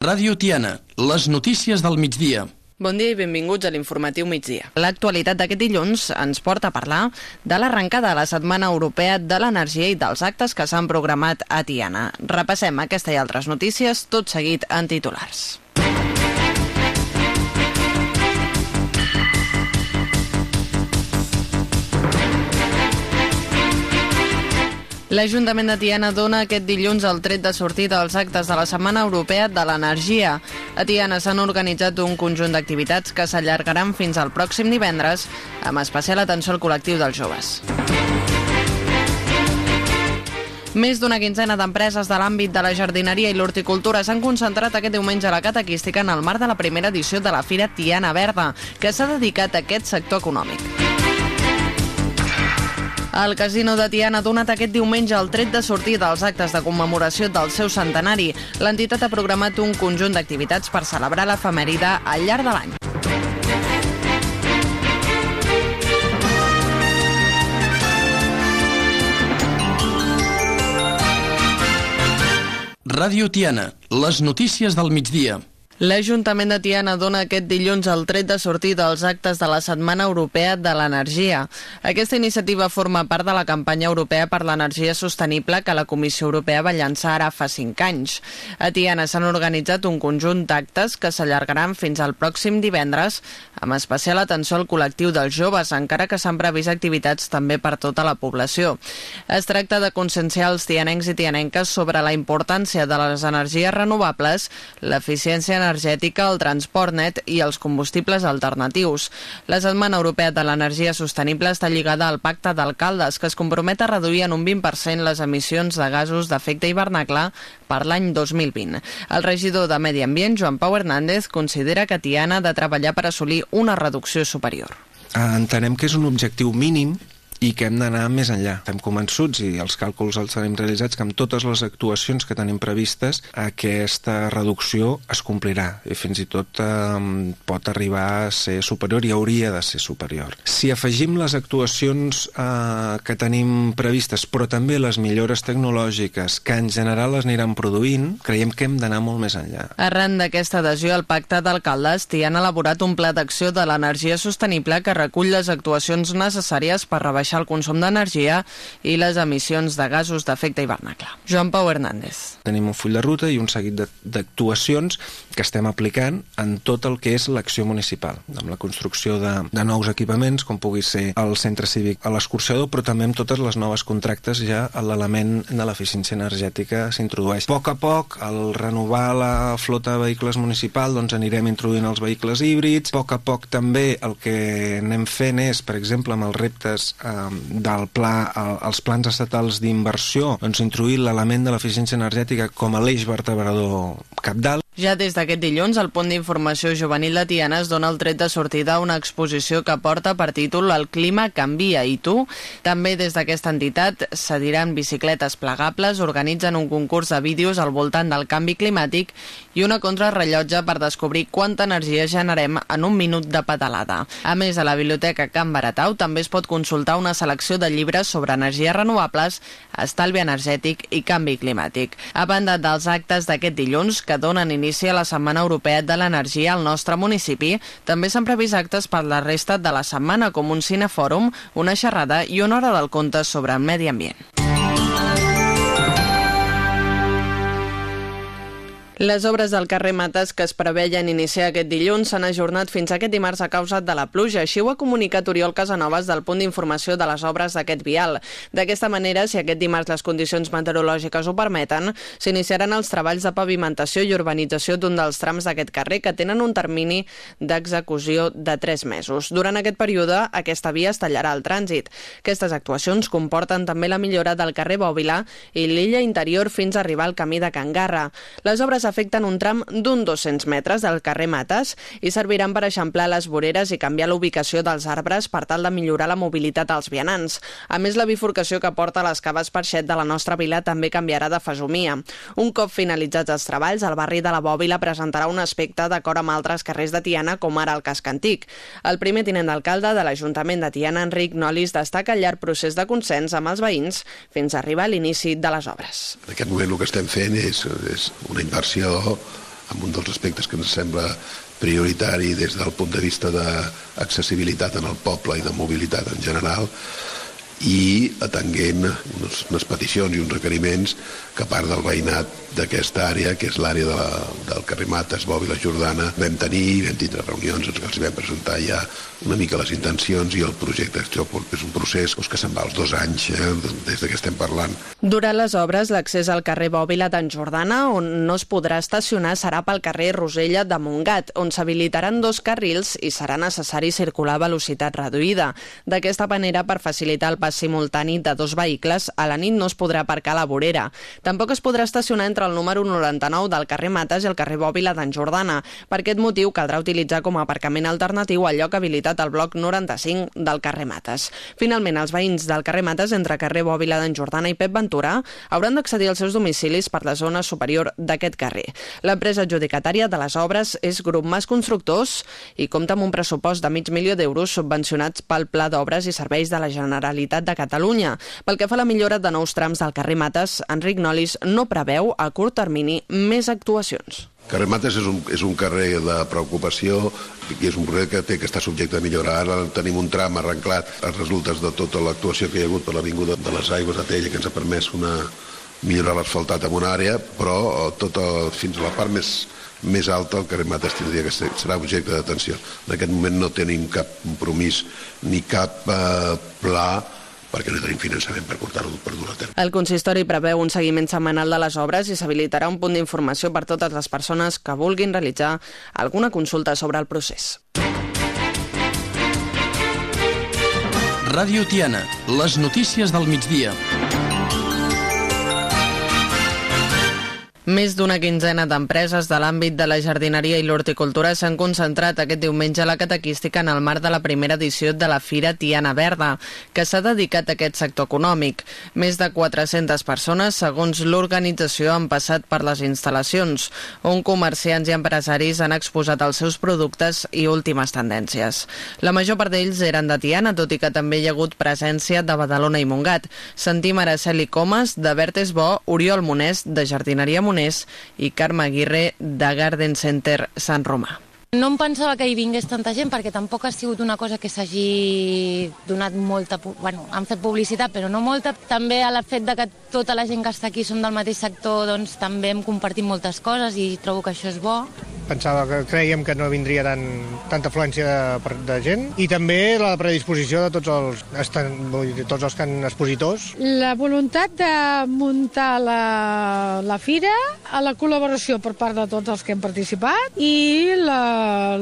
Ràdio Tiana, les notícies del migdia. Bon dia i benvinguts a l'informatiu migdia. L'actualitat d'aquest dilluns ens porta a parlar de l'arrencada de la Setmana Europea de l'Energia i dels actes que s'han programat a Tiana. Repassem aquesta i altres notícies, tot seguit en titulars. L'Ajuntament de Tiana dona aquest dilluns el tret de sortida als actes de la Setmana Europea de l'Energia. A Tiana s'han organitzat un conjunt d'activitats que s'allargaran fins al pròxim divendres, amb especial atenció al col·lectiu dels joves. Més d'una quinzena d'empreses de l'àmbit de la jardineria i l'horticultura s'han concentrat aquest diumenge a la Catequística en el marc de la primera edició de la Fira Tiana Verda, que s'ha dedicat a aquest sector econòmic. El Casino de Tiana ha donat aquest diumenge el tret de sortida als actes de commemoració del seu centenari. L'entitat ha programat un conjunt d'activitats per celebrar l'efemèride al llarg de l'any. Ràdio Tiana, les notícies del migdia. L'Ajuntament de Tiana dona aquest dilluns el tret de sortida als actes de la Setmana Europea de l'Energia. Aquesta iniciativa forma part de la campanya europea per l'energia sostenible que la Comissió Europea va llançar ara fa cinc anys. A Tiana s'han organitzat un conjunt d'actes que s'allargaran fins al pròxim divendres, amb especial atenció al col·lectiu dels joves, encara que s'han previst activitats també per tota la població. Es tracta de conscienciar els tianencs i tianenques sobre la importància de les energies renovables, l'eficiència energètica energètica, el transport net i els combustibles alternatius. La Setmana Europea de l'Energia Sostenible està lligada al Pacte d'Alcaldes, que es compromet a reduir en un 20% les emissions de gasos d'efecte hivernacle per l'any 2020. El regidor de Medi Ambient, Joan Pau Hernández, considera que Tiana ha de treballar per assolir una reducció superior. Entenem que és un objectiu mínim i que hem d'anar més enllà. Estem convençuts, i els càlculs els tenim realitzats, que amb totes les actuacions que tenim previstes aquesta reducció es complirà i fins i tot eh, pot arribar a ser superior i hauria de ser superior. Si afegim les actuacions eh, que tenim previstes, però també les millores tecnològiques que en general les aniran produint, creiem que hem d'anar molt més enllà. Arran d'aquesta adhesió al pacte d'alcaldes, t'hi han elaborat un pla d'acció de l'energia sostenible que recull les actuacions necessàries per rebaixar rebaixar el consum d'energia i les emissions de gasos d'efecte hivernacle. Joan Pau Hernández. Tenim un full de ruta i un seguit d'actuacions que estem aplicant en tot el que és l'acció municipal, amb la construcció de, de nous equipaments, com pugui ser el centre cívic a l'escorxador, però també amb totes les noves contractes ja l'element de l'eficiència energètica s'introdueix. A poc a poc, al renovar la flota de vehicles municipal, doncs anirem introduint els vehicles híbrids. A poc a poc també el que anem fent és, per exemple, amb els reptes eh, del pla, el, els plans estatals d'inversió, doncs introduir l'element de l'eficiència energètica com a l'eix vertebrador capdalt. Ja des d'aquest dilluns, el punt d'informació juvenil de Tiana es dona el tret de sortida a una exposició que porta per títol El clima canvia i tu. També des d'aquesta entitat cediran bicicletes plegables, organitzen un concurs de vídeos al voltant del canvi climàtic i una contrarrellotge per descobrir quanta energia generem en un minut de pedalada. A més, a la Biblioteca Can Baratau també es pot consultar una selecció de llibres sobre energies renovables, estalvi energètic i canvi climàtic. A banda dels actes d'aquest dilluns que donen inici a la Setmana Europea de l'Energia al nostre municipi, també s'han previst actes per la resta de la setmana com un cinefòrum, una xerrada i una hora del conte sobre el medi ambient. Les obres del carrer Mates que es preveien iniciar aquest dilluns s'han ajornat fins aquest dimarts a causa de la pluja. Així ho ha comunicat Oriol Casanovas del punt d'informació de les obres d'aquest vial. D'aquesta manera, si aquest dimarts les condicions meteorològiques ho permeten, s'iniciaran els treballs de pavimentació i urbanització d'un dels trams d'aquest carrer que tenen un termini d'execució de 3 mesos. Durant aquest període, aquesta via es tallarà el trànsit. Aquestes actuacions comporten també la millora del carrer Bòbila i l'illa interior fins a arribar al camí de Can Garra. Les obres afecten un tram d'un 200 metres del carrer Mates i serviran per eixamplar les voreres i canviar la ubicació dels arbres per tal de millorar la mobilitat als vianants. A més, la bifurcació que porta les caves Parxet de la nostra vila també canviarà de fesomia. Un cop finalitzats els treballs, el barri de la Bòbila presentarà un aspecte d'acord amb altres carrers de Tiana, com ara el Casc Antic. El primer tinent d'alcalde de l'Ajuntament de Tiana, Enric Nolis, destaca el llarg procés de consens amb els veïns fins a arribar a l'inici de les obres. En aquest moment el que estem fent és, és una inversió amb un dels aspectes que ens sembla prioritari des del punt de vista d'accessibilitat en el poble i de mobilitat en general i atenguent unes, unes peticions i uns requeriments que part del veïnat d'aquesta àrea, que és l'àrea de la, del carrer Mates, Bob i la Jordana, vam tenir, vam tindre reunions en què els vam presentar ja una mica les intencions i el projecte això és un procés doncs, que se'n va als dos anys eh, des de que estem parlant. Durant les obres, l'accés al carrer Bòbila d'en Jordana, on no es podrà estacionar, serà pel carrer Rosella de Montgat, on s'habilitaran dos carrils i serà necessari circular a velocitat reduïda. D'aquesta manera, per facilitar el pas simultani de dos vehicles, a la nit no es podrà aparcar a la vorera. Tampoc es podrà estacionar entre el número 99 del carrer Mates i el carrer Bòbila d'en Jordana. Per aquest motiu, caldrà utilitzar com a aparcament alternatiu el lloc habilitat al bloc 95 del carrer Mates. Finalment, els veïns del carrer Mates, entre carrer Bòbila d'en Jordana i Pep Ventura, hauran d'accedir als seus domicilis per la zona superior d'aquest carrer. L'empresa adjudicatària de les obres és Grup Mas Constructors i compta amb un pressupost de mig milió d'euros subvencionats pel Pla d'Obres i Serveis de la Generalitat de Catalunya. Pel que fa a la millora de nous trams del carrer Mates, Enric Nolis no preveu a curt termini més actuacions. Carrer Mates és un, és un carrer de preocupació i és un carrer que té que estar subjecte a millorar. Ara tenim un tram arrenclat als resultes de tota l'actuació que hi ha hagut per l'Avinguda de les Aigües de Tella que ens ha permès una, millorar l'asfaltat en una àrea, però eh, tota, fins a la part més, més alta el carrer Mates tindria que ser, serà objecte d'atenció. En aquest moment no tenim cap compromís ni cap eh, pla perquè no tenim finançament per portar-ho per dur a terme. El consistori preveu un seguiment setmanal de les obres i s'habilitarà un punt d'informació per totes les persones que vulguin realitzar alguna consulta sobre el procés. Ràdio Tiana, les notícies del migdia. Més d'una quinzena d'empreses de l'àmbit de la jardineria i l'horticultura s'han concentrat aquest diumenge a la catequística en el marc de la primera edició de la Fira Tiana Verda, que s'ha dedicat a aquest sector econòmic. Més de 400 persones, segons l'organització, han passat per les instal·lacions, on comerciants i empresaris han exposat els seus productes i últimes tendències. La major part d'ells eren de Tiana, tot i que també hi ha hagut presència de Badalona i Montgat. Sentim Araceli Comas, de Bertes Bo, Oriol Monès, de Jardineria Monès, Y Karma Aguirre da Garden Center San Roma. No em pensava que hi vingués tanta gent perquè tampoc ha sigut una cosa que s'hagi donat molta... Bueno, han fet publicitat, però no molta. També la fet de que tota la gent que està aquí som del mateix sector, doncs també hem compartit moltes coses i trobo que això és bo pensava que creiem que no vindria tant, tanta afluència de, de gent i també la predisposició de tots els, estan, dir, tots els can expositors. La voluntat de muntar la, la fira, a la col·laboració per part de tots els que hem participat i la,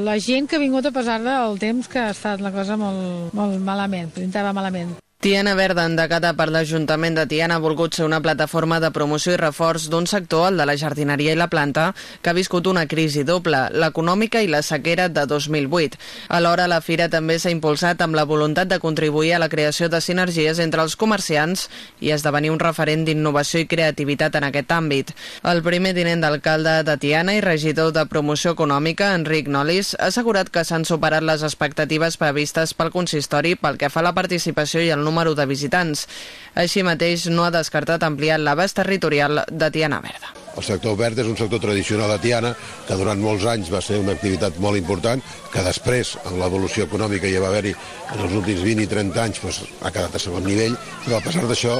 la gent que ha vingut a pesar del temps que ha estat la cosa molt, molt malament, pintava malament. Tiana Verda, endecada per l'Ajuntament de Tiana, ha volgut ser una plataforma de promoció i reforç d'un sector, el de la jardineria i la planta, que ha viscut una crisi doble, l'econòmica i la sequera de 2008. Alhora, la fira també s'ha impulsat amb la voluntat de contribuir a la creació de sinergies entre els comerciants i esdevenir un referent d'innovació i creativitat en aquest àmbit. El primer tinent d'alcalde de Tiana i regidor de promoció econòmica, Enric Nolis, ha assegurat que s'han superat les expectatives previstes pel consistori pel que fa a la participació i el número de visitants. Així mateix, no ha descartat ampliar l'abast territorial de Tiana Verda. El sector verd és un sector tradicional de Tiana que durant molts anys va ser una activitat molt important, que després, en l'evolució econòmica ja va haver-hi en els últims 20 i 30 anys, doncs, ha quedat a segon nivell, però a pesar d'això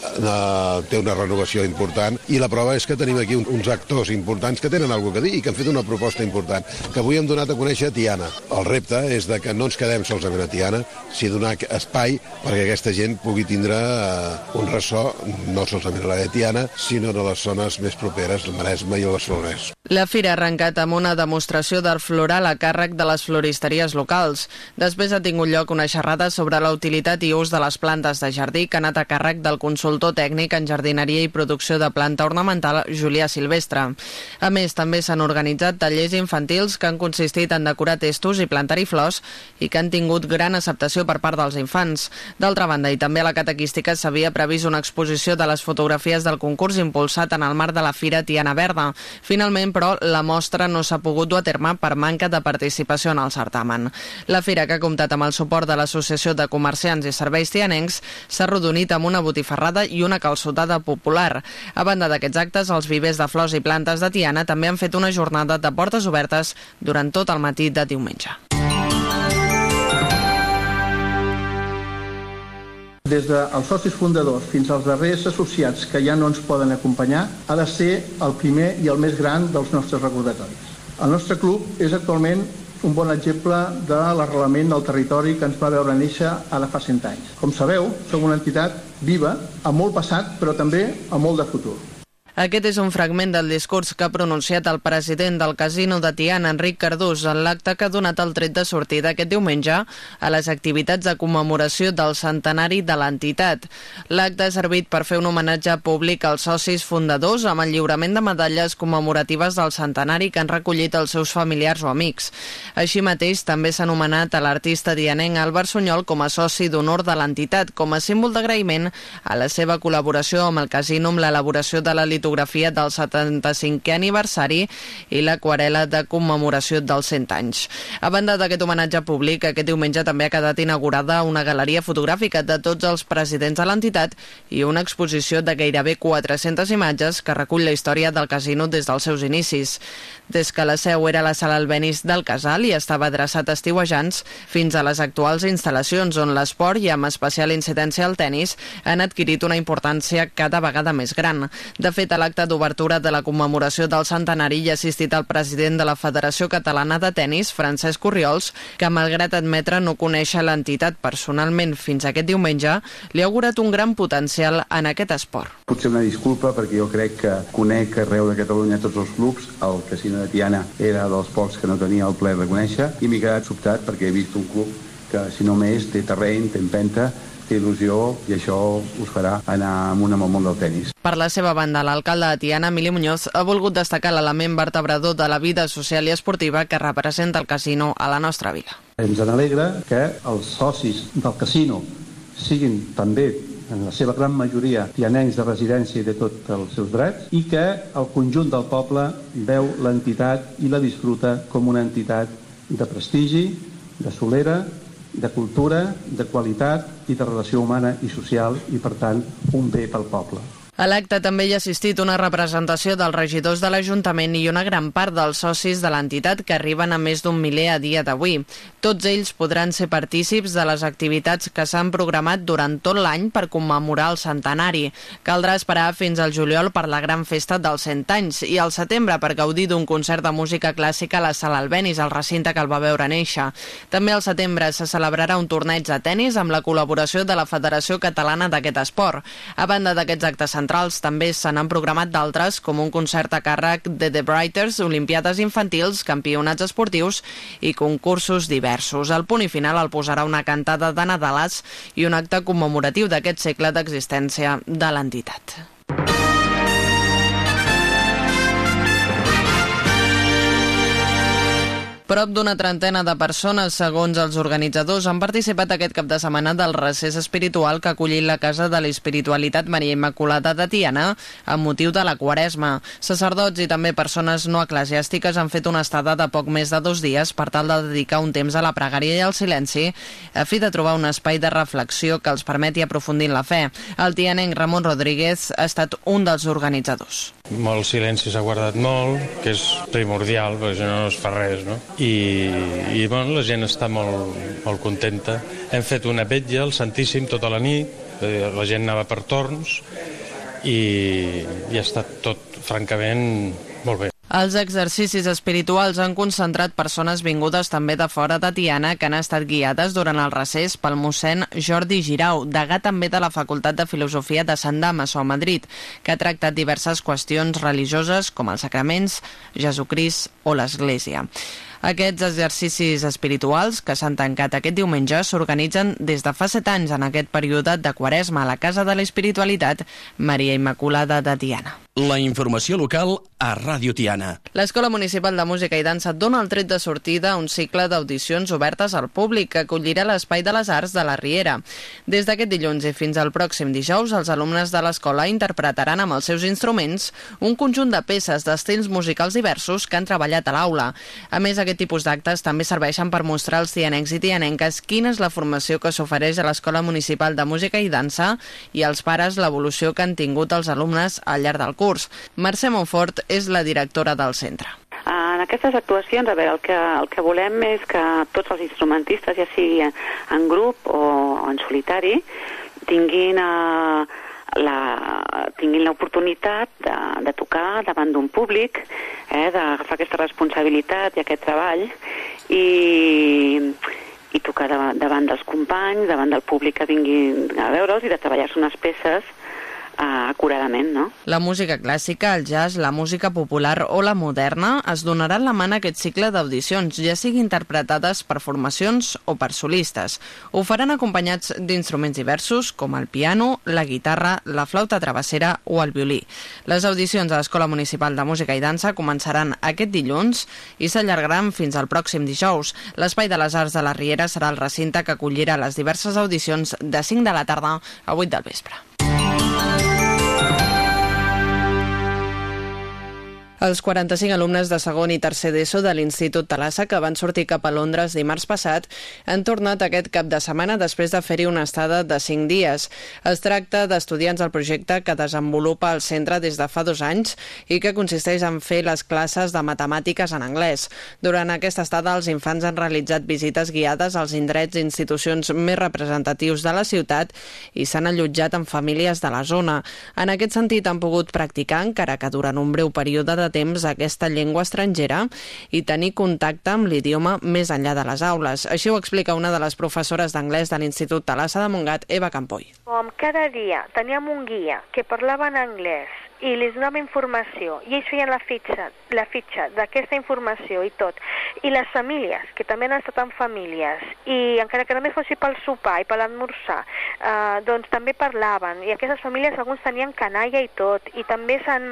eh, té una renovació important i la prova és que tenim aquí un, uns actors importants que tenen alguna a dir i que han fet una proposta important que avui hem donat a conèixer a Tiana. El repte és de que no ens quedem solament a Tiana, si donar espai perquè aquesta gent pugui tindre eh, un ressò no solament a l'àrea de Tiana, sinó a les zones més properes, el Maresme i el Barcelonès. La fira ha arrencat amb una demostració del floral a càrrec de les floristeries locals. Després ha tingut lloc una xerrada sobre la utilitat i ús de les plantes de jardí que ha anat a càrrec del consultor consultor tècnic en jardineria i producció de planta ornamental Julià Silvestre. A més, també s'han organitzat tallers infantils que han consistit en decorar testos i plantar-hi flors i que han tingut gran acceptació per part dels infants. D'altra banda, i també a la catequística s'havia previst una exposició de les fotografies del concurs impulsat en el marc de la Fira Tiana Verda. Finalment, però, la mostra no s'ha pogut dur a terme per manca de participació en el certamen. La fira, que ha comptat amb el suport de l'Associació de Comerciants i Serveis Tianencs, s'ha rodonit amb una botifarrada i i una calçotada popular. A banda d'aquests actes, els vivers de flors i plantes de Tiana també han fet una jornada de portes obertes durant tot el matí de diumenge. Des dels socis fundadors fins als darrers associats que ja no ens poden acompanyar, ha de ser el primer i el més gran dels nostres recordatoris. El nostre club és actualment un bon exemple de l'arrelament del territori que ens va veure néixer ara fa 100 anys. Com sabeu, som una entitat viva, amb molt passat, però també amb molt de futur. Aquest és un fragment del discurs que ha pronunciat el president del Casino de Tiana, Enric Cardús, en l'acte que ha donat el tret de sortida aquest diumenge a les activitats de commemoració del centenari de l'entitat. L'acte ha servit per fer un homenatge públic als socis fundadors amb el lliurament de medalles commemoratives del centenari que han recollit els seus familiars o amics. Així mateix, també s'ha anomenat a l'artista dianenc Albert Sunyol com a soci d'honor de l'entitat, com a símbol d'agraïment a la seva col·laboració amb el casino amb l'elaboració de la litografia del 75è aniversari i l'aquarela de commemoració dels 100 anys. A banda d'aquest homenatge públic, aquest diumenge també ha quedat inaugurada una galeria fotogràfica de tots els presidents de l'entitat i una exposició de gairebé 400 imatges que recull la història del casino des dels seus inicis. Des que la seu era la sala Albenis del Casal i estava adreçat a estiuejants fins a les actuals instal·lacions on l'esport i amb especial incidència al tennis han adquirit una importància cada vegada més gran. De fet, a l'acte d'obertura de la commemoració del centenari hi ha assistit el president de la Federació Catalana de Tenis, Francesc Corriols, que malgrat admetre no conèixer l'entitat personalment fins aquest diumenge, li ha augurat un gran potencial en aquest esport. Potser una disculpa perquè jo crec que conec arreu de Catalunya tots els clubs, el Casino de Tiana era dels pocs que no tenia el ple de conèixer i m'he quedat sobtat perquè he vist un club que si no més té terreny, té empenta il·lusió i això us farà anar amunt amb el món del tennis. Per la seva banda, l'alcalde de Tiana, Emili Muñoz, ha volgut destacar l'element vertebrador de la vida social i esportiva que representa el casino a la nostra vila. Ens alegra que els socis del casino siguin també en la seva gran majoria tianencs de residència i de tots els seus drets, i que el conjunt del poble veu l'entitat i la disfruta com una entitat de prestigi, de solera, de cultura, de qualitat i de relació humana i social i, per tant, un bé pel poble. A l'acte també hi ha assistit una representació dels regidors de l'Ajuntament i una gran part dels socis de l'entitat que arriben a més d'un miler a dia d'avui. Tots ells podran ser partícips de les activitats que s'han programat durant tot l'any per commemorar el centenari. Caldrà esperar fins al juliol per la gran festa dels 100 anys i al setembre per gaudir d'un concert de música clàssica a la Sala Albenis, el recinte que el va veure néixer. També al setembre se celebrarà un torneig de tennis amb la col·laboració de la Federació Catalana d'aquest esport. A banda d'aquests actes centrals, centrals també se n'han programat d'altres, com un concert a càrrec de The Brighters, olimpiades infantils, campionats esportius i concursos diversos. El punt i final el posarà una cantada de Nadalats i un acte commemoratiu d'aquest segle d'existència de l'entitat. Prop d'una trentena de persones, segons els organitzadors, han participat aquest cap de setmana del recés espiritual que ha acollit la Casa de l'Espiritualitat Maria Immaculada de Tiana amb motiu de la Quaresma. Sacerdots i també persones no eclesiàstiques han fet una estada de poc més de dos dies per tal de dedicar un temps a la pregària i al silenci a fi de trobar un espai de reflexió que els permeti aprofundir en la fe. El tianenc Ramon Rodríguez ha estat un dels organitzadors. Molt silenci s'ha guardat molt, que és primordial, perquè si no no es fa res, no? I, i bueno, la gent està molt, molt contenta. Hem fet una vetlla al Santíssim tota la nit, eh, la gent anava per torns i, i ha estat tot, francament, molt bé. Els exercicis espirituals han concentrat persones vingudes també de fora de Tiana que han estat guiades durant el recés pel mossèn Jordi Girau, degà també de la Facultat de Filosofia de Sant Damas a Madrid, que ha tractat diverses qüestions religioses com els sacraments, Jesucrist o l'Església. Aquests exercicis espirituals que s'han tancat aquest diumenge s'organitzen des de fa set anys en aquest període de Quaresma a la Casa de l'Espiritualitat Maria Immaculada de Tiana. La informació local a Ràdio Tiana. L'Escola Municipal de Música i Dansa dona el tret de sortida a un cicle d'audicions obertes al públic que acollirà l'Espai de les Arts de la Riera. Des d'aquest dilluns i fins al pròxim dijous, els alumnes de l'escola interpretaran amb els seus instruments un conjunt de peces d'estils musicals diversos que han treballat a l'aula. A més, aquest tipus d'actes també serveixen per mostrar als tianencs i tianenques quina és la formació que s'ofereix a l'Escola Municipal de Música i Dansa i als pares l'evolució que han tingut els alumnes al llarg del curs. Mercè Monfort és la directora del centre. En aquestes actuacions, a veure, el que, el que volem és que tots els instrumentistes, ja sigui en grup o en solitari, tinguin, eh, la, tinguin l'oportunitat de, de tocar davant d'un públic, eh, d'agafar aquesta responsabilitat i aquest treball i, i tocar davant, davant dels companys, davant del públic que vinguin a veure'ls i de treballar-se unes peces uh, acuradament, no? La música clàssica, el jazz, la música popular o la moderna es donaran la mà en aquest cicle d'audicions, ja sigui interpretades per formacions o per solistes. Ho faran acompanyats d'instruments diversos com el piano, la guitarra, la flauta travessera o el violí. Les audicions a l'Escola Municipal de Música i Dansa començaran aquest dilluns i s'allargaran fins al pròxim dijous. L'Espai de les Arts de la Riera serà el recinte que acollirà les diverses audicions de 5 de la tarda a 8 del vespre. Els 45 alumnes de segon i tercer d'ESO de l'Institut Talassa que van sortir cap a Londres dimarts passat han tornat aquest cap de setmana després de fer-hi una estada de 5 dies. Es tracta d'estudiants del projecte que desenvolupa el centre des de fa dos anys i que consisteix en fer les classes de matemàtiques en anglès. Durant aquesta estada, els infants han realitzat visites guiades als indrets i institucions més representatius de la ciutat i s'han allotjat en famílies de la zona. En aquest sentit, han pogut practicar, encara que durant un breu període temps aquesta llengua estrangera i tenir contacte amb l'idioma més enllà de les aules. Així ho explica una de les professores d'anglès de l'Institut Talassa de Montgat, Eva Campoy. Com cada dia teníem un guia que parlava en anglès i les donava informació i ells feien la fitxa, la fitxa d'aquesta informació i tot. I les famílies, que també han estat en famílies, i encara que només fossi pel sopar i per l'esmorzar, eh, doncs també parlaven. I aquestes famílies alguns tenien canalla i tot, i també s'han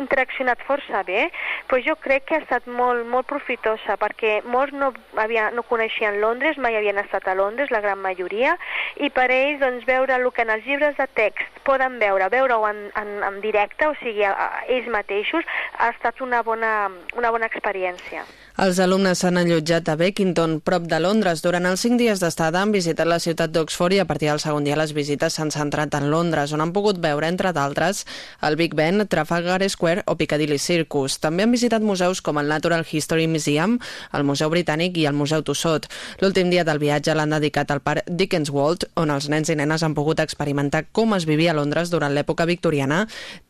interaccionat força bé, però jo crec que ha estat molt, molt profitosa, perquè molts no, havia, no coneixien Londres, mai havien estat a Londres, la gran majoria, i per ells doncs, veure el que en els llibres de text poden veure, veure-ho en, en, en directe, o sigui, a, a ells mateixos, ha estat una bona, una bona experiència. Els alumnes s'han allotjat a Beckington, prop de Londres. Durant els cinc dies d'estada han visitat la ciutat d'Oxford i a partir del segon dia les visites s'han centrat en Londres, on han pogut veure, entre d'altres, el Big Ben, Trafalgar Square o Piccadilly Circus. També han visitat museus com el Natural History Museum, el Museu Britànic i el Museu Tussot. L'últim dia del viatge l'han dedicat al parc Dickens World, on els nens i nenes han pogut experimentar com es vivia a Londres durant l'època victoriana,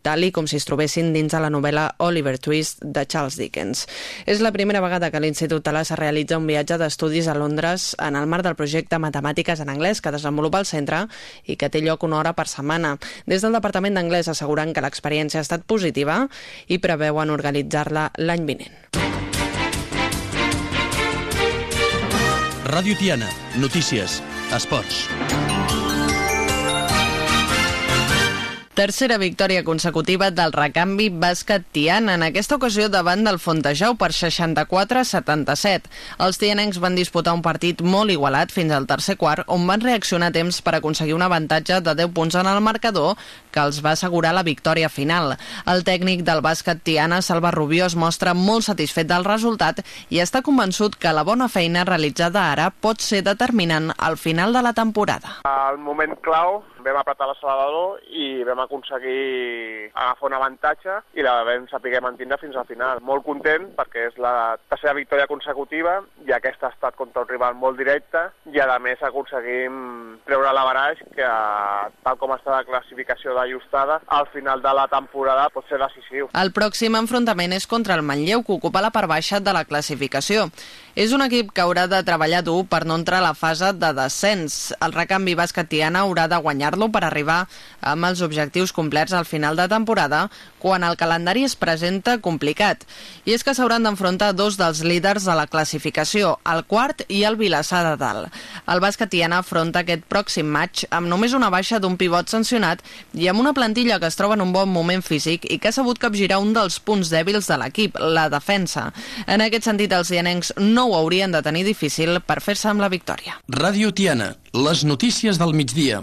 tal i com si es trobessin dins de la novel·la Oliver Twist de Charles Dickens. És la primera vegada vegada que l'Institut Talassa realitza un viatge d'estudis a Londres en el marc del projecte Matemàtiques en anglès que desenvolupa el centre i que té lloc una hora per setmana. Des del Departament d'Anglès asseguren que l'experiència ha estat positiva i preveuen organitzar-la l'any vinent. Ràdio Tiana, notícies, esports. Tercera victòria consecutiva del recanvi bàsquet Tiana, en aquesta ocasió davant del Fontejau per 64-77. Els tianencs van disputar un partit molt igualat fins al tercer quart, on van reaccionar a temps per aconseguir un avantatge de 10 punts en el marcador que els va assegurar la victòria final. El tècnic del bàsquet Tiana, Salva Rubió, es mostra molt satisfet del resultat i està convençut que la bona feina realitzada ara pot ser determinant al final de la temporada. Al moment clau vam apretar l'accelerador i vam aconseguir agafar un avantatge i la vam saber mantindre fins al final. Molt content perquè és la tercera victòria consecutiva i aquesta ha estat contra un rival molt directe i a més aconseguim treure l'avaraix que tal com està la classificació d'ajustada al final de la temporada pot ser decisiu. El pròxim enfrontament és contra el Manlleu que ocupa la part baixa de la classificació. És un equip que haurà de treballar dur per no entrar a la fase de descens. El recanvi bàsquet Tiana haurà de guanyar-lo per arribar amb els objectius complerts al final de temporada, quan el calendari es presenta complicat. I és que s'hauran d'enfrontar dos dels líders de la classificació, el quart i el Vilassar de Dalt. El bàsquet Tiana afronta aquest pròxim maig amb només una baixa d'un pivot sancionat i amb una plantilla que es troba en un bon moment físic i que ha sabut capgirar un dels punts dèbils de l'equip, la defensa. En aquest sentit, els ianencs no no ho haurien de tenir difícil per fer-se amb la victòria. Ràdio Tiana, les notícies del migdia.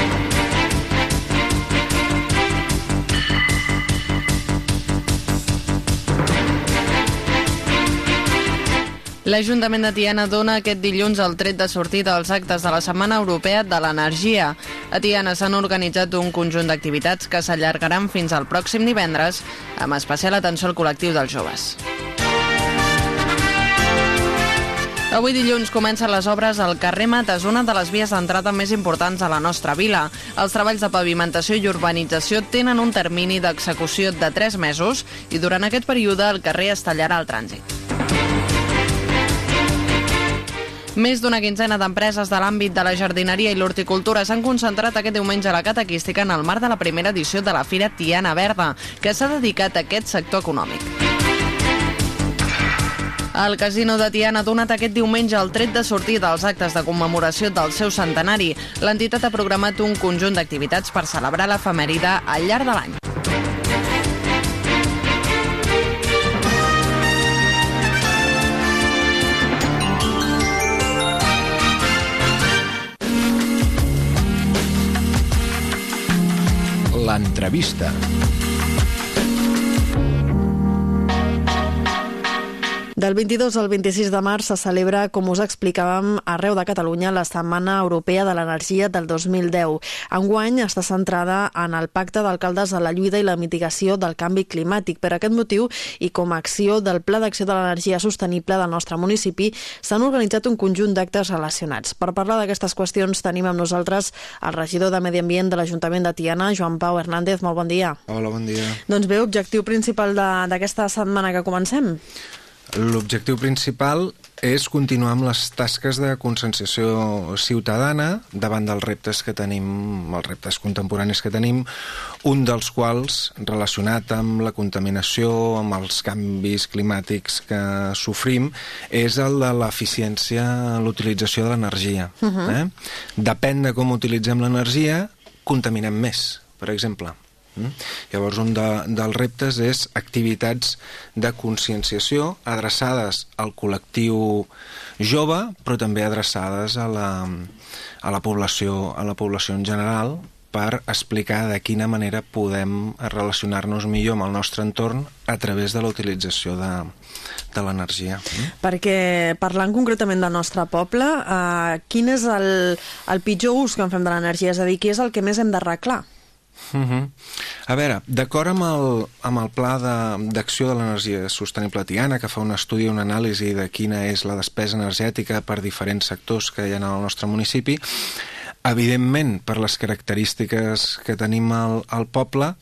L'Ajuntament de Tiana dona aquest dilluns el tret de sortida als actes de la Setmana Europea de l'Energia. A Tiana s'han organitzat un conjunt d'activitats que s'allargaran fins al pròxim divendres, amb especial atenció al col·lectiu dels joves. Avui dilluns comencen les obres al carrer Mates, una de les vies d'entrada més importants a la nostra vila. Els treballs de pavimentació i urbanització tenen un termini d'execució de 3 mesos i durant aquest període el carrer es tallarà el trànsit. Més d'una quinzena d'empreses de l'àmbit de la jardineria i l'horticultura s'han concentrat aquest diumenge a la catequística en el marc de la primera edició de la Fira Tiana Verda, que s'ha dedicat a aquest sector econòmic. El Casino de Tiana ha donat aquest diumenge el tret de sortida als actes de commemoració del seu centenari. L'entitat ha programat un conjunt d'activitats per celebrar l'efemèride al llarg de l'any. L'entrevista. Del 22 al 26 de març se celebra, com us explicàvem, arreu de Catalunya la Setmana Europea de l'Energia del 2010. Enguany està centrada en el Pacte d'Alcaldes de la lluita i la mitigació del canvi climàtic. Per aquest motiu i com a acció del Pla d'Acció de l'Energia Sostenible del nostre municipi s'han organitzat un conjunt d'actes relacionats. Per parlar d'aquestes qüestions tenim amb nosaltres el regidor de Medi Ambient de l'Ajuntament de Tiana, Joan Pau Hernández. Molt bon dia. Hola, bon dia. Doncs bé, objectiu principal d'aquesta setmana que comencem? L'objectiu principal és continuar amb les tasques de conscienciació ciutadana davant dels reptes que tenim, els reptes contemporanis que tenim, un dels quals, relacionat amb la contaminació, amb els canvis climàtics que sofrim, és el de l'eficiència en l'utilització de l'energia. Uh -huh. eh? Depèn de com utilitzem l'energia, contaminem més, per exemple. Mm? Llavors, un de, dels reptes és activitats de conscienciació adreçades al col·lectiu jove, però també adreçades a la, a la, població, a la població en general per explicar de quina manera podem relacionar-nos millor amb el nostre entorn a través de la utilització de, de l'energia. Mm? Perquè parlant concretament del nostre poble, eh, quin és el, el pitjor ús que en fem de l'energia? És a dir, què és el que més hem d'arreglar? Uh -huh. A veure, d'acord amb, el, amb el Pla d'Acció de, de l'Energia Sostenible Tiana, que fa un estudi, una anàlisi de quina és la despesa energètica per diferents sectors que hi ha el nostre municipi, evidentment, per les característiques que tenim al, al poble,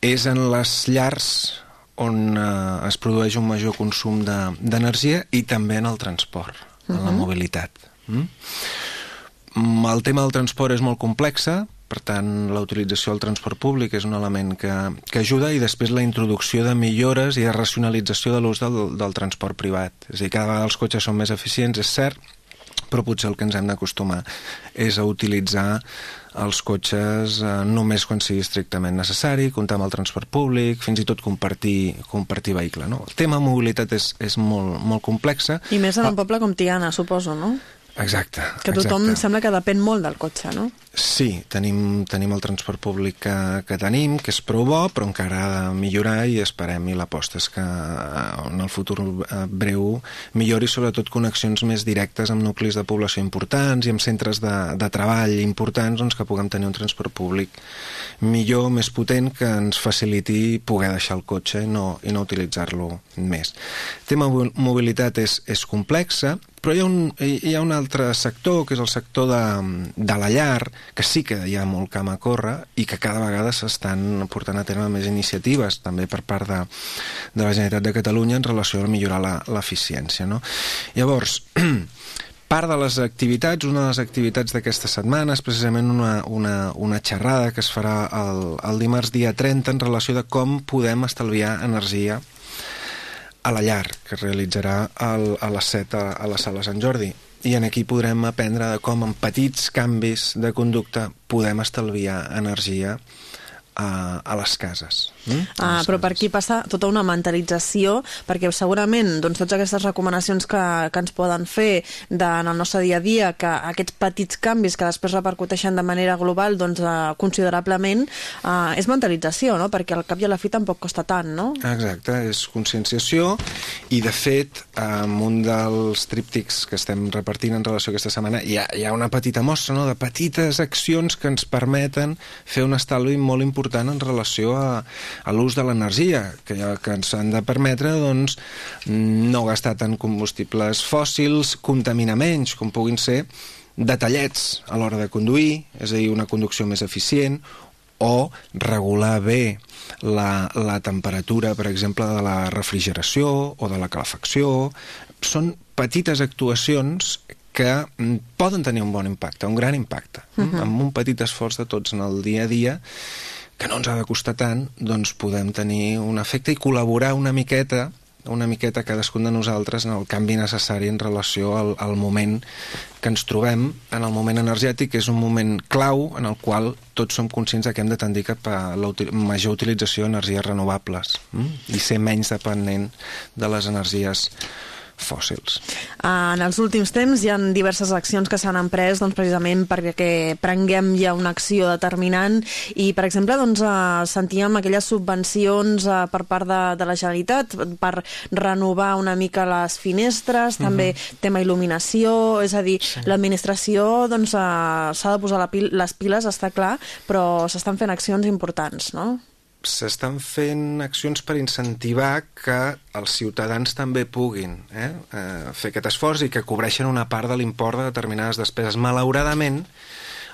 és en les llars on eh, es produeix un major consum d'energia de, i també en el transport, uh -huh. en la mobilitat. Mm? El tema del transport és molt complexa, per tant, la utilització del transport públic és un element que, que ajuda i després la introducció de millores i de racionalització de l'ús del, del transport privat. És a dir, cada vegada els cotxes són més eficients, és cert, però potser el que ens hem d'acostumar és a utilitzar els cotxes eh, només quan sigui estrictament necessari, comptar amb el transport públic, fins i tot compartir, compartir vehicle. No? El tema mobilitat és, és molt, molt complexa. I més en un poble com Tiana, suposo, no? Exacte. Que tothom exacte. sembla que depèn molt del cotxe, no? Sí, tenim, tenim el transport públic que, que tenim, que és prou bo, però encara ha de millorar i esperem i l'aposta és que eh, en el futur eh, breu millori sobretot connexions més directes amb nuclis de població importants i amb centres de, de treball importants doncs, que puguem tenir un transport públic millor, més potent, que ens faciliti poder deixar el cotxe i no, i no utilitzar-lo més. El tema mobilitat és, és complexa, Però hi ha, un, hi ha un altre sector, que és el sector de, de la llar, que sí que hi ha molt camp a córrer i que cada vegada s'estan portant a terme més iniciatives, també per part de, de la Generalitat de Catalunya, en relació a millorar l'eficiència. No? Llavors, part de les activitats, una de les activitats d'aquesta setmana és precisament una, una, una xerrada que es farà el, el dimarts dia 30 en relació de com podem estalviar energia a la llar, que es realitzarà al, a les 7 a, a la sala Sant Jordi. I en aquí podrem aprendre de com amb petits canvis de conducta podem estalviar energia a, a les cases. Mm? Ah, però per aquí passa tota una mentalització, perquè segurament doncs, totes aquestes recomanacions que, que ens poden fer de, en el nostre dia a dia, que aquests petits canvis que després repercuteixen de manera global doncs, eh, considerablement, eh, és mentalització, no? perquè al cap i a la fi tampoc costa tant, no? Exacte, és conscienciació i de fet en un dels tríptics que estem repartint en relació a aquesta setmana hi ha, hi ha una petita mostra no? de petites accions que ens permeten fer un estalvi molt important en relació a, a l'ús de l'energia, que, que ens han de permetre doncs, no gastar tant combustibles fòssils, contaminar menys, com puguin ser detallets a l'hora de conduir, és a dir, una conducció més eficient, o regular bé la, la temperatura, per exemple, de la refrigeració o de la calefacció. Són petites actuacions que poden tenir un bon impacte, un gran impacte, uh -huh. amb un petit esforç de tots en el dia a dia que no ens ha de costar tant, doncs podem tenir un efecte i col·laborar una miqueta una miqueta cadascun de nosaltres en el canvi necessari en relació al, al moment que ens trobem, en el moment energètic, que és un moment clau en el qual tots som conscients que hem de tendir cap a la util major utilització d'energies renovables mm? i ser menys dependent de les energies fòssils. En els últims temps hi ha diverses accions que s'han emprès doncs, precisament perquè prenguem ja una acció determinant i, per exemple, doncs, uh, sentíem aquelles subvencions uh, per part de, de la Generalitat per renovar una mica les finestres, uh -huh. també tema il·luminació, és a dir, sí. l'administració doncs, uh, s'ha de posar la pil les piles, està clar, però s'estan fent accions importants, no? S'estan fent accions per incentivar que els ciutadans també puguin eh, eh, fer aquest esforç i que cobreixen una part de l'import de determinades despeses. Malauradament,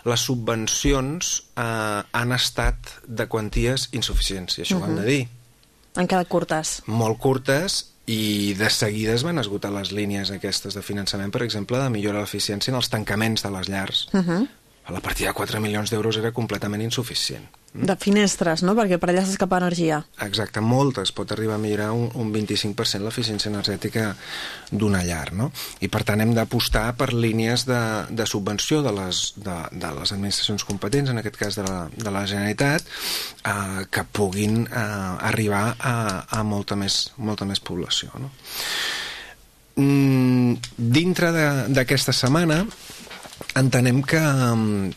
les subvencions eh, han estat de quanties insuficients, i això uh -huh. ho hem de dir. Han quedat curtes. Molt curtes, i de seguida es van esgotar les línies aquestes de finançament, per exemple, de millora l'eficiència en els tancaments de les llars. Uh -huh. La partida de 4 milions d'euros era completament insuficient. De finestres, no? Perquè per allà s'escapa energia. Exacte, moltes. Pot arribar a millorar un, un 25% l'eficiència energètica d'una llar, no? I per tant hem d'apostar per línies de, de subvenció de les, de, de les administracions competents, en aquest cas de la, de la Generalitat, eh, que puguin eh, arribar a, a molta, més, molta més població, no? Mm, dintre d'aquesta setmana entenem que,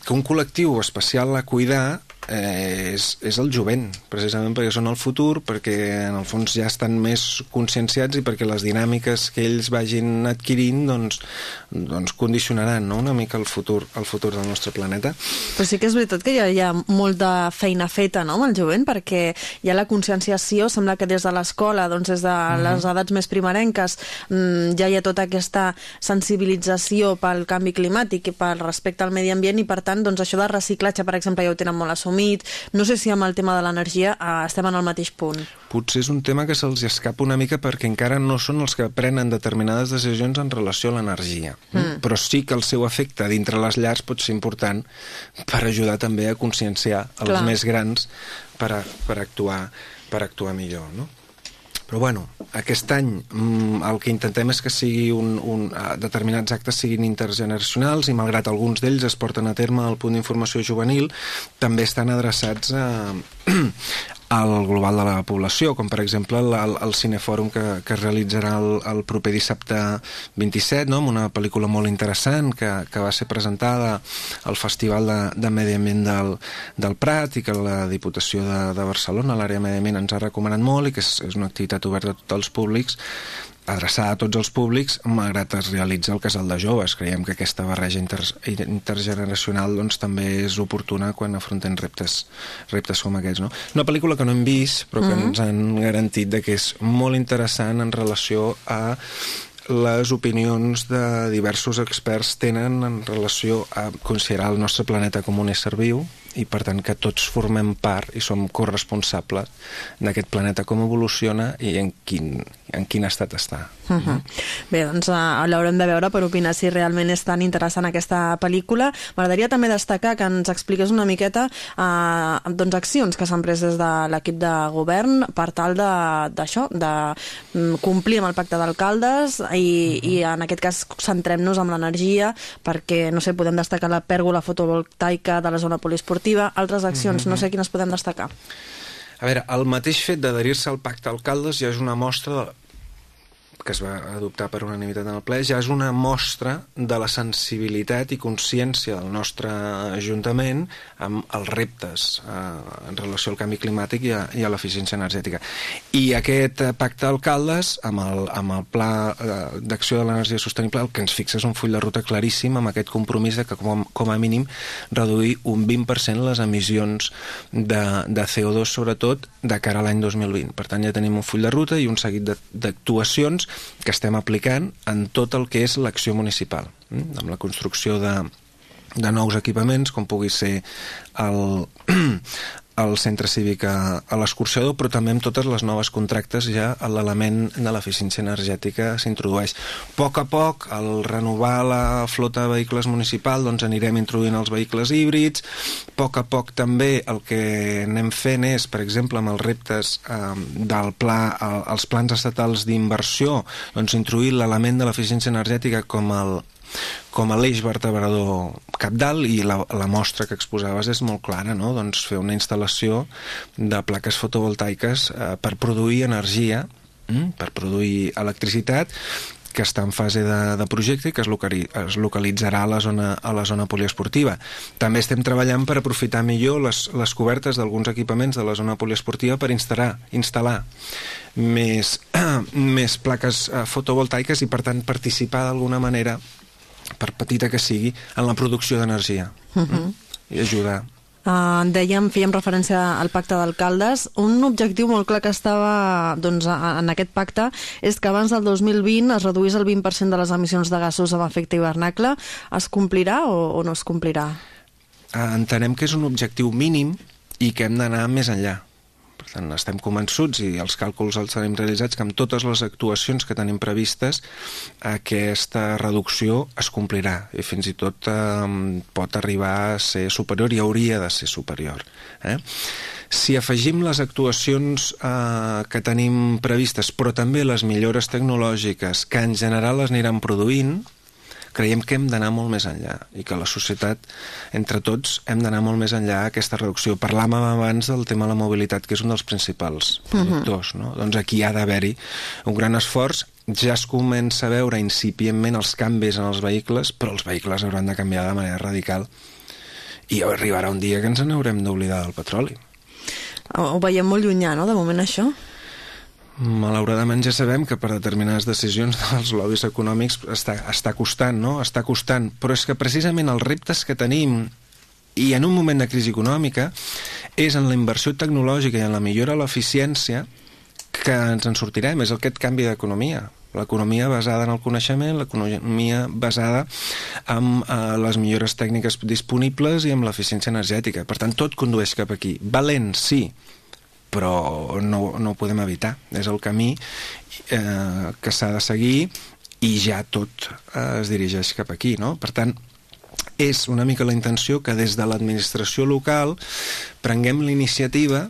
que un col·lectiu especial a cuidar eh, és, és el jovent, precisament perquè són el futur, perquè en el fons ja estan més conscienciats i perquè les dinàmiques que ells vagin adquirint doncs, doncs condicionaran no? una mica el futur, el futur del nostre planeta. Però sí que és veritat que ha, hi ha molta feina feta no, amb el jovent, perquè hi ha la conscienciació, sembla que des de l'escola, doncs des de -huh. les edats més primerenques, mmm, ja hi ha tota aquesta sensibilització pel canvi climàtic i pel respecte al medi ambient i per tant doncs, això de reciclatge, per exemple, ja ho tenen molt assumit assumit. No sé si amb el tema de l'energia eh, estem en el mateix punt. Potser és un tema que se'ls escapa una mica perquè encara no són els que prenen determinades decisions en relació a l'energia. Mm. Però sí que el seu efecte dintre les llars pot ser important per ajudar també a conscienciar els Clar. més grans per, a, per, actuar, per actuar millor, no? Però bueno, aquest any mm, el que intentem és que sigui un, un, uh, determinats actes siguin intergeneracionals i malgrat alguns d'ells es porten a terme al punt d'informació juvenil, també estan adreçats a, al global de la població, com per exemple el, el, el cinefòrum que, que es realitzarà el, el proper dissabte 27, no? amb una pel·lícula molt interessant que, que va ser presentada al Festival de, de Medi Ambient del, del Prat i que la Diputació de, de Barcelona, l'àrea de Medi Ambient, ens ha recomanat molt i que és, és una activitat oberta a tots els públics adreçada a tots els públics, malgrat es realitza el casal de joves. Creiem que aquesta barreja inter intergeneracional doncs, també és oportuna quan afrontem reptes, reptes com aquests. No? Una pel·lícula que no hem vist, però que mm -hmm. ens han garantit de que és molt interessant en relació a les opinions de diversos experts tenen en relació a considerar el nostre planeta com un ésser viu i per tant que tots formem part i som corresponsables d'aquest planeta com evoluciona i en quin, en quin estat està. Uh -huh. Bé, doncs uh, l'haurem de veure per opinar si realment és tan interessant aquesta pel·lícula. M'agradaria també destacar que ens expliques una miqueta uh, doncs accions que s'han pres des de l'equip de govern per tal d'això, de, de mm, complir amb el pacte d'alcaldes i, uh -huh. i en aquest cas centrem-nos en l'energia perquè, no sé, podem destacar la pèrgola fotovoltaica de la zona poliesportiva, altres accions, uh -huh. no sé quines podem destacar. A veure, el mateix fet d'adherir-se al pacte d'alcaldes ja és una mostra de, que es va adoptar per unanimitat en el ple, ja és una mostra de la sensibilitat i consciència del nostre Ajuntament amb els reptes eh, en relació al canvi climàtic i a, i a l'eficiència energètica. I aquest pacte d'alcaldes, amb, el, amb el pla eh, d'acció de l'energia sostenible, el que ens fixa és un full de ruta claríssim amb aquest compromís de que com, com a mínim reduir un 20% les emissions de, de CO2, sobretot de cara a l'any 2020. Per tant, ja tenim un full de ruta i un seguit d'actuacions que estem aplicant en tot el que és l'acció municipal, eh? amb la construcció de, de nous equipaments, com pugui ser el, el centre cívic a, a l'escorxador, però també amb totes les noves contractes ja l'element de l'eficiència energètica s'introdueix. A poc a poc, al renovar la flota de vehicles municipal, doncs anirem introduint els vehicles híbrids. A poc a poc també el que anem fent és, per exemple, amb els reptes eh, del pla, el, els plans estatals d'inversió, doncs introduir l'element de l'eficiència energètica com el, com a l'eix vertebrador capdalt i la, la mostra que exposaves és molt clara, no? doncs fer una instal·lació de plaques fotovoltaiques eh, per produir energia, mm, per produir electricitat que està en fase de, de projecte i que es, locali, es localitzarà a la, zona, a la zona poliesportiva. També estem treballant per aprofitar millor les, les cobertes d'alguns equipaments de la zona poliesportiva per instal·lar, instal·lar més, més plaques eh, fotovoltaiques i per tant participar d'alguna manera per petita que sigui, en la producció d'energia. Uh -huh. mm? I ajudar. Uh, dèiem, fèiem referència al pacte d'alcaldes. Un objectiu molt clar que estava doncs, en aquest pacte és que abans del 2020 es reduís el 20% de les emissions de gasos amb efecte hivernacle. Es complirà o, o no es complirà? Uh, entenem que és un objectiu mínim i que hem d'anar més enllà. Per tant, estem convençuts i els càlculs els tenim realitzats que amb totes les actuacions que tenim previstes aquesta reducció es complirà i fins i tot eh, pot arribar a ser superior i hauria de ser superior. Eh? Si afegim les actuacions eh, que tenim previstes, però també les millores tecnològiques que en general les aniran produint, creiem que hem d'anar molt més enllà i que la societat, entre tots, hem d'anar molt més enllà aquesta reducció. Parlàvem abans del tema de la mobilitat, que és un dels principals mhm. productors. Uh -huh. no? Doncs aquí ha d'haver-hi un gran esforç ja es comença a veure incipientment els canvis en els vehicles, però els vehicles hauran de canviar de manera radical i arribarà un dia que ens n'haurem d'oblidar del petroli. Ho veiem molt llunyà, no?, de moment, això? Malauradament ja sabem que per determinades decisions dels lobbies econòmics està, està costant, no? Està costant. Però és que precisament els reptes que tenim i en un moment de crisi econòmica és en la inversió tecnològica i en la millora de l'eficiència que ens en sortirem, és aquest canvi d'economia. L'economia basada en el coneixement, l'economia basada en eh, les millores tècniques disponibles i en l'eficiència energètica. Per tant, tot condueix cap aquí. Valent, sí, però no, no ho podem evitar. És el camí eh, que s'ha de seguir i ja tot eh, es dirigeix cap aquí, no? Per tant, és una mica la intenció que des de l'administració local prenguem l'iniciativa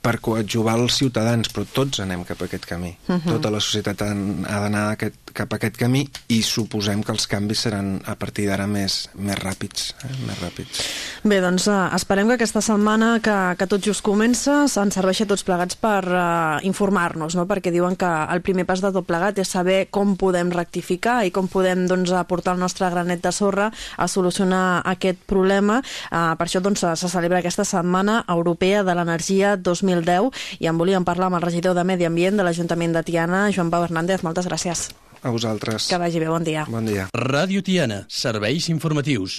per coadjuvar els ciutadans, però tots anem cap a aquest camí. Uh -huh. Tota la societat ha, ha d'anar cap a aquest camí i suposem que els canvis seran a partir d'ara més, més ràpids. Eh? Més ràpids. Bé, doncs uh, esperem que aquesta setmana que, que tot just comença ens serveixi tots plegats per uh, informar-nos, no? perquè diuen que el primer pas de tot plegat és saber com podem rectificar i com podem doncs, aportar el nostre granet de sorra a solucionar aquest problema. Uh, per això doncs, se celebra aquesta setmana europea de l'energia 2020 2010 i en volíem parlar amb el regidor de Medi Ambient de l'Ajuntament de Tiana, Joan Pau Hernández. Moltes gràcies. A vosaltres. Que vagi bé, bon dia. Bon dia. Ràdio Tiana, serveis informatius.